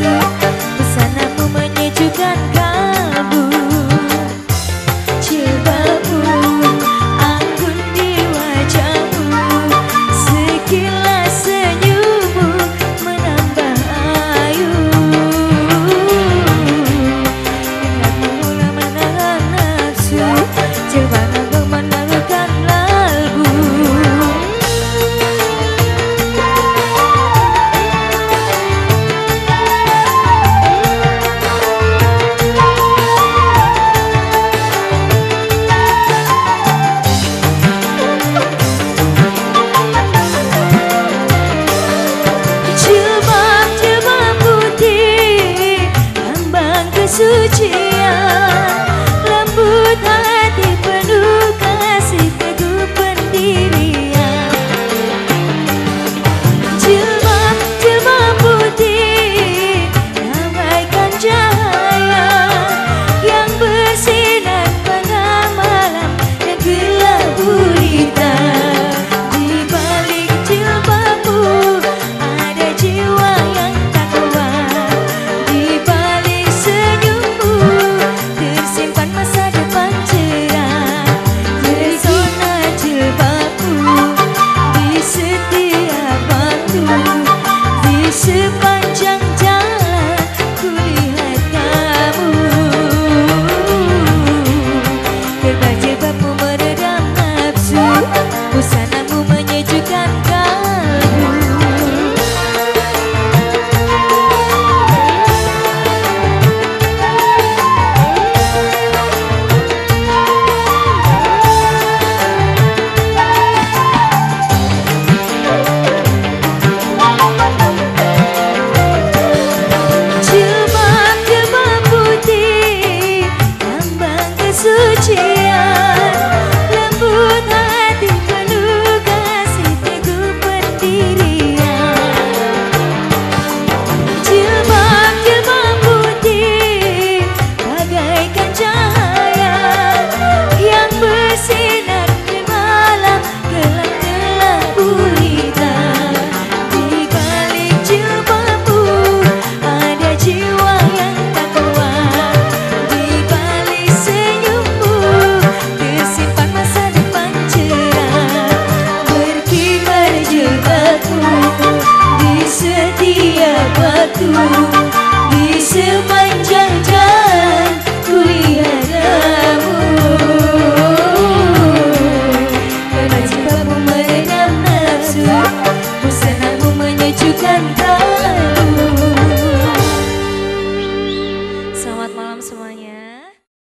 to suci lembut tu